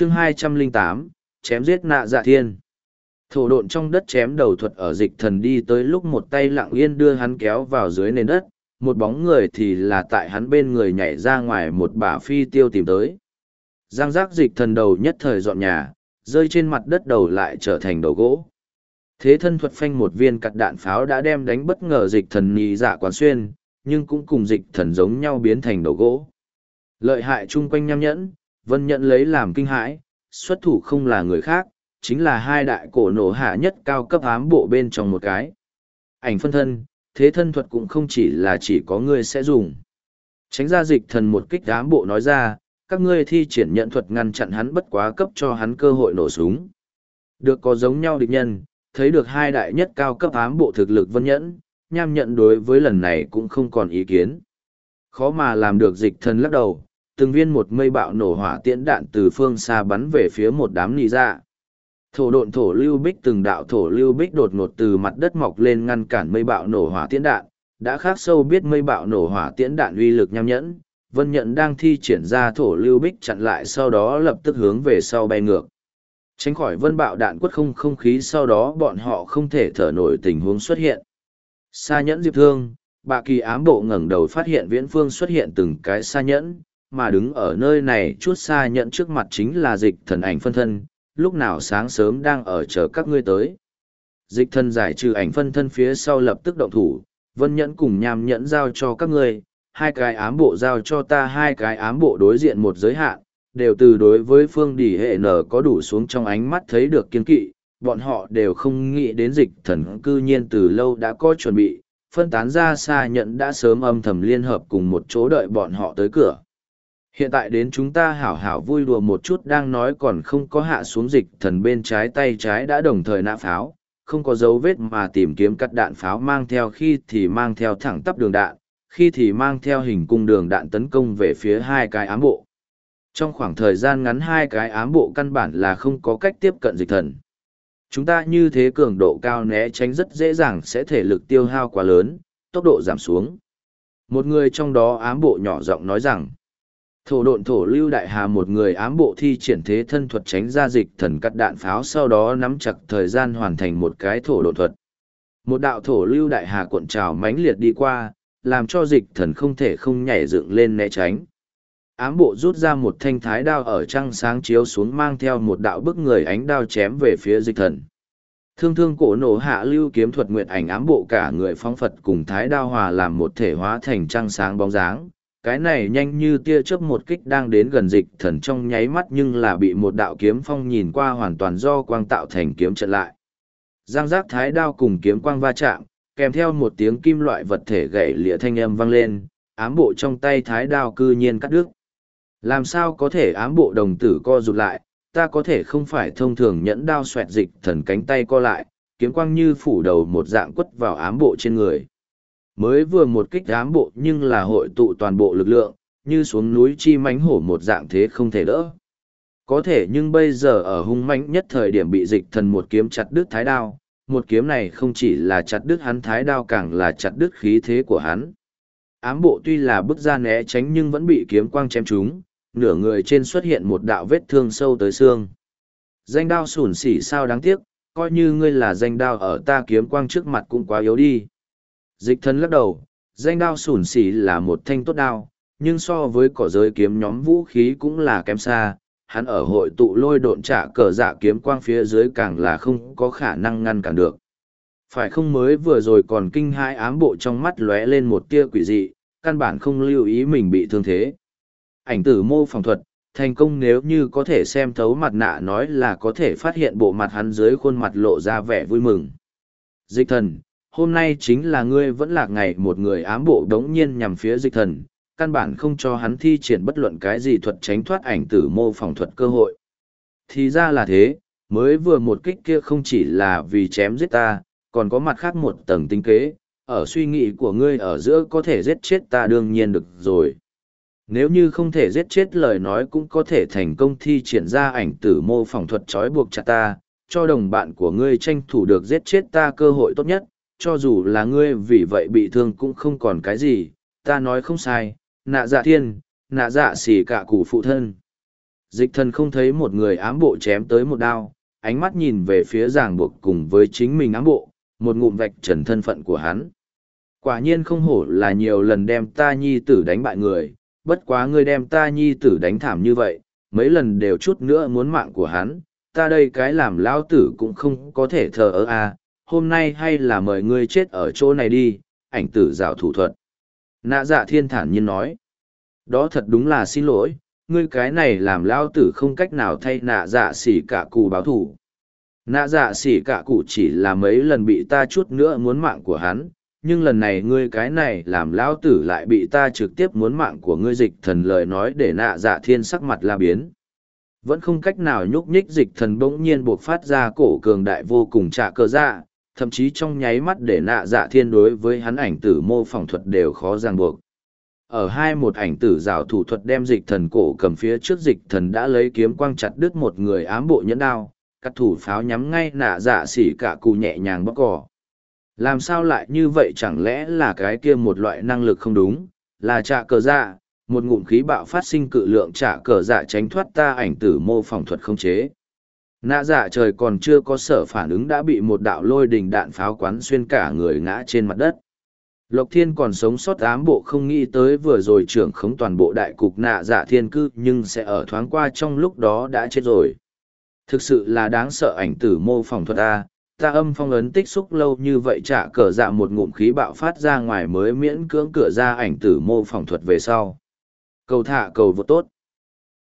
chương hai trăm linh tám, chém giết nạ dạ thiên. Thổ độn trong đất chém đầu thuật ở dịch thần đi tới lúc một tay lặng yên đưa hắn kéo vào dưới nền đất, một bóng người thì là tại hắn bên người nhảy ra ngoài một bả phi tiêu tìm tới. Giang giác dịch thần đầu nhất thời dọn nhà, rơi trên mặt đất đầu lại trở thành đầu gỗ. Thế thân thuật phanh một viên cặt đạn pháo đã đem đánh bất ngờ dịch thần nhì dạ quán xuyên, nhưng cũng cùng dịch thần giống nhau biến thành đầu gỗ. Lợi hại chung quanh nham nhẫn vân nhẫn lấy làm kinh hãi, xuất thủ không là người khác, chính là hai đại cổ nổ hạ nhất cao cấp ám bộ bên trong một cái. Ảnh phân thân, thế thân thuật cũng không chỉ là chỉ có ngươi sẽ dùng. Tránh ra dịch thần một kích ám bộ nói ra, các ngươi thi triển nhận thuật ngăn chặn hắn bất quá cấp cho hắn cơ hội nổ súng. Được có giống nhau địch nhân, thấy được hai đại nhất cao cấp ám bộ thực lực vân nhẫn, nham nhận đối với lần này cũng không còn ý kiến. Khó mà làm được dịch thần lắc đầu từng viên một mây bạo nổ hỏa tiễn đạn từ phương xa bắn về phía một đám nị dạ. Thổ độn thổ lưu bích từng đạo thổ lưu bích đột ngột từ mặt đất mọc lên ngăn cản mây bạo nổ hỏa tiễn đạn. Đã khác sâu biết mây bạo nổ hỏa tiễn đạn uy lực nham nhẫn, vân nhận đang thi triển ra thổ lưu bích chặn lại sau đó lập tức hướng về sau bay ngược. Tránh khỏi vân bạo đạn quất không không khí sau đó bọn họ không thể thở nổi tình huống xuất hiện. Xa nhẫn diệp thương bà kỳ ám bộ ngẩng đầu phát hiện viễn phương xuất hiện từng cái xa nhẫn mà đứng ở nơi này chút xa nhận trước mặt chính là dịch thần ảnh phân thân, lúc nào sáng sớm đang ở chờ các ngươi tới. Dịch thần giải trừ ảnh phân thân phía sau lập tức động thủ, vân nhẫn cùng nham nhẫn giao cho các ngươi, hai cái ám bộ giao cho ta, hai cái ám bộ đối diện một giới hạn, đều từ đối với phương đỉ hệ nở có đủ xuống trong ánh mắt thấy được kiên kỵ, bọn họ đều không nghĩ đến dịch thần cư nhiên từ lâu đã có chuẩn bị, phân tán ra xa nhận đã sớm âm thầm liên hợp cùng một chỗ đợi bọn họ tới cửa hiện tại đến chúng ta hảo hảo vui đùa một chút đang nói còn không có hạ xuống dịch thần bên trái tay trái đã đồng thời nã pháo. Không có dấu vết mà tìm kiếm cắt đạn pháo mang theo khi thì mang theo thẳng tắp đường đạn, khi thì mang theo hình cung đường đạn tấn công về phía hai cái ám bộ. Trong khoảng thời gian ngắn hai cái ám bộ căn bản là không có cách tiếp cận dịch thần. Chúng ta như thế cường độ cao né tránh rất dễ dàng sẽ thể lực tiêu hao quá lớn, tốc độ giảm xuống. Một người trong đó ám bộ nhỏ giọng nói rằng thổ độn thổ lưu đại hà một người ám bộ thi triển thế thân thuật tránh ra dịch thần cắt đạn pháo sau đó nắm chặt thời gian hoàn thành một cái thổ độn thuật. Một đạo thổ lưu đại hà cuộn trào mãnh liệt đi qua, làm cho dịch thần không thể không nhảy dựng lên né tránh. Ám bộ rút ra một thanh thái đao ở trăng sáng chiếu xuống mang theo một đạo bức người ánh đao chém về phía dịch thần. Thương thương cổ nổ hạ lưu kiếm thuật nguyện ảnh ám bộ cả người phong phật cùng thái đao hòa làm một thể hóa thành trăng sáng bóng dáng cái này nhanh như tia chớp một kích đang đến gần dịch thần trong nháy mắt nhưng là bị một đạo kiếm phong nhìn qua hoàn toàn do quang tạo thành kiếm trận lại giang giác thái đao cùng kiếm quang va chạm kèm theo một tiếng kim loại vật thể gậy lịa thanh âm vang lên ám bộ trong tay thái đao cư nhiên cắt đứt làm sao có thể ám bộ đồng tử co rụt lại, ta có thể không phải thông thường nhẫn đao xoẹt dịch thần cánh tay co lại, kiếm quang như phủ đầu một dạng quất vào ám bộ trên người. Mới vừa một kích ám bộ nhưng là hội tụ toàn bộ lực lượng, như xuống núi chi mánh hổ một dạng thế không thể đỡ. Có thể nhưng bây giờ ở hung mãnh nhất thời điểm bị dịch thần một kiếm chặt đứt thái đao, một kiếm này không chỉ là chặt đứt hắn thái đao càng là chặt đứt khí thế của hắn. Ám bộ tuy là bước ra né tránh nhưng vẫn bị kiếm quang chém trúng, nửa người trên xuất hiện một đạo vết thương sâu tới xương. Danh đao sủn xỉ sao đáng tiếc, coi như ngươi là danh đao ở ta kiếm quang trước mặt cũng quá yếu đi. Dịch thân lắc đầu, danh đao sủn xỉ là một thanh tốt đao, nhưng so với cỏ giới kiếm nhóm vũ khí cũng là kém xa, hắn ở hội tụ lôi độn trả cờ dạ kiếm quang phía dưới càng là không có khả năng ngăn cản được. Phải không mới vừa rồi còn kinh hai ám bộ trong mắt lóe lên một tia quỷ dị, căn bản không lưu ý mình bị thương thế ảnh tử mô phỏng thuật, thành công nếu như có thể xem thấu mặt nạ nói là có thể phát hiện bộ mặt hắn dưới khuôn mặt lộ ra vẻ vui mừng. Dịch thần, hôm nay chính là ngươi vẫn là ngày một người ám bộ đống nhiên nhằm phía dịch thần, căn bản không cho hắn thi triển bất luận cái gì thuật tránh thoát ảnh tử mô phỏng thuật cơ hội. Thì ra là thế, mới vừa một kích kia không chỉ là vì chém giết ta, còn có mặt khác một tầng tinh kế, ở suy nghĩ của ngươi ở giữa có thể giết chết ta đương nhiên được rồi. Nếu như không thể giết chết lời nói cũng có thể thành công thi triển ra ảnh tử mô phỏng thuật trói buộc chặt ta, cho đồng bạn của ngươi tranh thủ được giết chết ta cơ hội tốt nhất, cho dù là ngươi vì vậy bị thương cũng không còn cái gì, ta nói không sai, nạ dạ thiên, nạ dạ xỉ cả củ phụ thân. Dịch thần không thấy một người ám bộ chém tới một đao, ánh mắt nhìn về phía giảng buộc cùng với chính mình ám bộ, một ngụm vạch trần thân phận của hắn. Quả nhiên không hổ là nhiều lần đem ta nhi tử đánh bại người, bất quá ngươi đem ta nhi tử đánh thảm như vậy, mấy lần đều chút nữa muốn mạng của hắn, ta đây cái làm lao tử cũng không có thể thờ ơ à, hôm nay hay là mời ngươi chết ở chỗ này đi, ảnh tử rào thủ thuật. Nạ dạ thiên thản nhiên nói, đó thật đúng là xin lỗi, ngươi cái này làm lao tử không cách nào thay nạ dạ xỉ cả cụ báo thủ. Nạ dạ xỉ cả cụ chỉ là mấy lần bị ta chút nữa muốn mạng của hắn, nhưng lần này ngươi cái này làm lao tử lại bị ta trực tiếp muốn mạng của ngươi dịch thần lời nói để nạ dạ thiên sắc mặt la biến. Vẫn không cách nào nhúc nhích dịch thần bỗng nhiên buộc phát ra cổ cường đại vô cùng trả cơ dạ, thậm chí trong nháy mắt để nạ dạ thiên đối với hắn ảnh tử mô phỏng thuật đều khó ràng buộc. Ở hai một ảnh tử rào thủ thuật đem dịch thần cổ cầm phía trước dịch thần đã lấy kiếm quang chặt đứt một người ám bộ nhẫn đao, cắt thủ pháo nhắm ngay nạ dạ xỉ cả cụ nhẹ nhàng bóc cỏ. Làm sao lại như vậy chẳng lẽ là cái kia một loại năng lực không đúng, là trả cờ dạ, một ngụm khí bạo phát sinh cự lượng trả cờ dạ tránh thoát ta ảnh tử mô phỏng thuật không chế. Nạ dạ trời còn chưa có sở phản ứng đã bị một đạo lôi đình đạn pháo quán xuyên cả người ngã trên mặt đất. Lộc Thiên còn sống sót ám bộ không nghĩ tới vừa rồi trưởng khống toàn bộ đại cục nạ dạ thiên cư nhưng sẽ ở thoáng qua trong lúc đó đã chết rồi. Thực sự là đáng sợ ảnh tử mô phỏng thuật A, ta âm phong ấn tích xúc lâu như vậy trả cờ dạ một ngụm khí bạo phát ra ngoài mới miễn cưỡng cửa ra ảnh tử mô phỏng thuật về sau. Cầu thả cầu vô tốt.